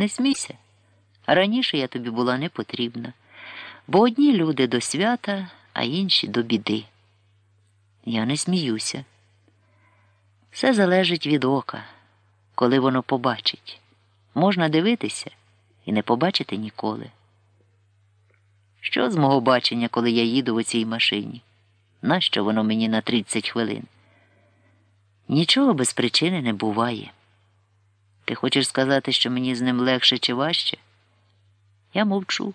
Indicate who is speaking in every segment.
Speaker 1: Не смійся. Раніше я тобі була не потрібна, бо одні люди до свята, а інші до біди. Я не сміюся. Все залежить від ока, коли воно побачить. Можна дивитися і не побачити ніколи. Що з мого бачення, коли я їду в цій машині? Нащо воно мені на 30 хвилин? Нічого без причини не буває. Ти хочеш сказати, що мені з ним легше чи важче? Я мовчу.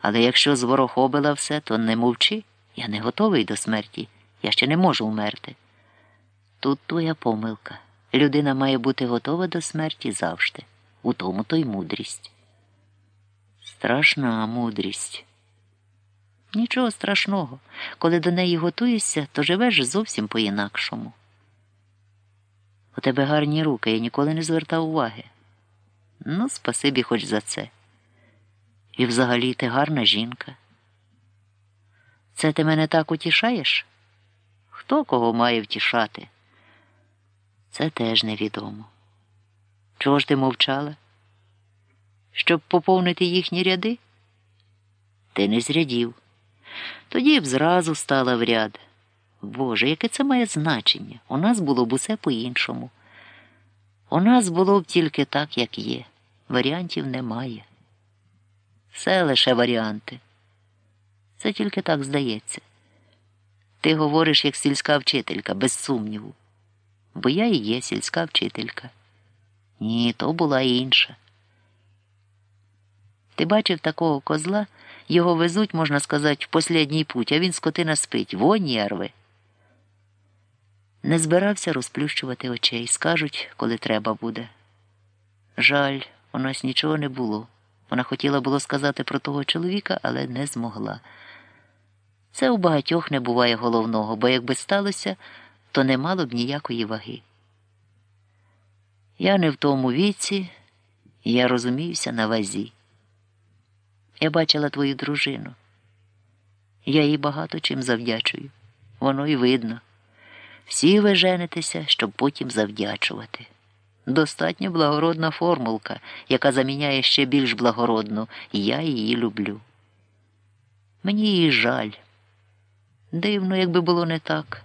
Speaker 1: Але якщо зворохобила все, то не мовчи. Я не готовий до смерті. Я ще не можу вмерти. Тут твоя помилка. Людина має бути готова до смерті завжди. У тому то й мудрість. Страшна мудрість. Нічого страшного. Коли до неї готуєшся, то живеш зовсім по-інакшому. У тебе гарні руки, я ніколи не звертав уваги. Ну, спасибі хоч за це. І взагалі ти гарна жінка. Це ти мене так утішаєш? Хто кого має втішати? Це теж невідомо. Чого ж ти мовчала? Щоб поповнити їхні ряди? Ти не зрядів. Тоді б зразу стала в ряд. Боже, яке це має значення? У нас було б усе по-іншому. У нас було б тільки так, як є. Варіантів немає. Все лише варіанти. Це тільки так здається. Ти говориш як сільська вчителька, без сумніву. Бо я і є сільська вчителька. Ні, то була інша. Ти бачив такого козла, його везуть, можна сказати, в послідній путь, а він скотина спить, воні рве. Не збирався розплющувати очей, скажуть, коли треба буде. Жаль, у нас нічого не було. Вона хотіла було сказати про того чоловіка, але не змогла. Це у багатьох не буває головного, бо якби сталося, то не мало б ніякої ваги. Я не в тому віці, я розуміюся на вазі. Я бачила твою дружину. Я їй багато чим завдячую. Воно й видно. Всі ви женитеся, щоб потім завдячувати. Достатньо благородна формулка, яка заміняє ще більш благородну, я її люблю. Мені її жаль. Дивно, якби було не так.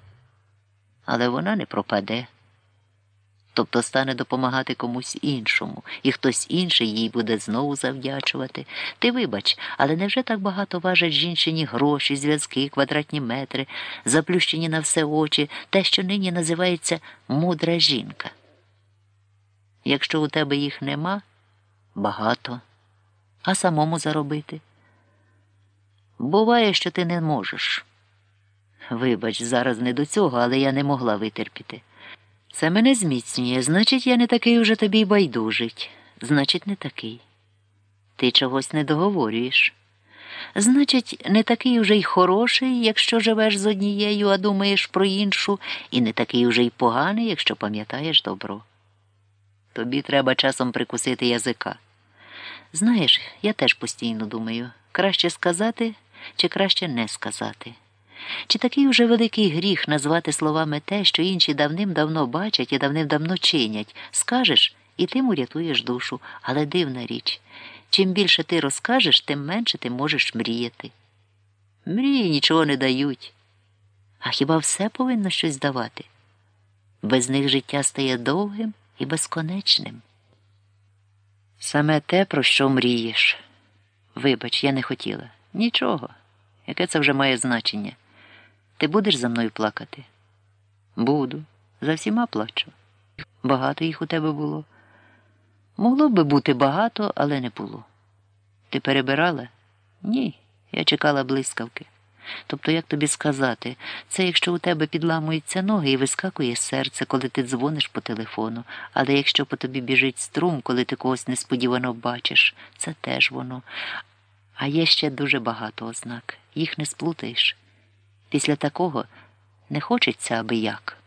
Speaker 1: Але вона не пропаде. Тобто стане допомагати комусь іншому, і хтось інший їй буде знову завдячувати. Ти вибач, але невже так багато важать жінчині гроші, зв'язки, квадратні метри, заплющені на все очі, те, що нині називається мудра жінка? Якщо у тебе їх нема, багато, а самому заробити. Буває, що ти не можеш. Вибач, зараз не до цього, але я не могла витерпіти. Це мене зміцнює, значить, я не такий уже тобі байдужить. Значить, не такий. Ти чогось не договорюєш. Значить, не такий уже й хороший, якщо живеш з однією, а думаєш про іншу, і не такий уже й поганий, якщо пам'ятаєш добро. Тобі треба часом прикусити язика. Знаєш, я теж постійно думаю, краще сказати чи краще не сказати. Чи такий уже великий гріх назвати словами те, що інші давним-давно бачать і давним-давно чинять, скажеш і тим урятуєш душу, але дивна річ. Чим більше ти розкажеш, тим менше ти можеш мріяти. Мрії нічого не дають. А хіба все повинно щось давати? Без них життя стає довгим і безконечним. Саме те, про що мрієш. Вибач, я не хотіла. Нічого. Яке це вже має значення? Ти будеш за мною плакати? Буду. За всіма плачу. Багато їх у тебе було. Могло би бути багато, але не було. Ти перебирала? Ні. Я чекала блискавки. Тобто, як тобі сказати, це якщо у тебе підламуються ноги і вискакує серце, коли ти дзвониш по телефону, але якщо по тобі біжить струм, коли ти когось несподівано бачиш, це теж воно. А є ще дуже багато ознак, їх не сплутаєш. Після такого не хочеться аби як.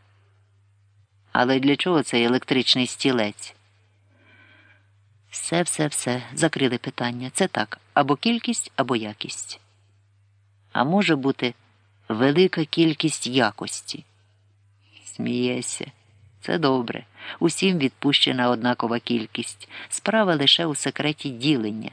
Speaker 1: Але для чого цей електричний стілець? Все, все, все, закрили питання. Це так або кількість, або якість. А може бути велика кількість якості. Смієшся. Це добре. Усім відпущена однакова кількість. Справа лише у секреті ділення.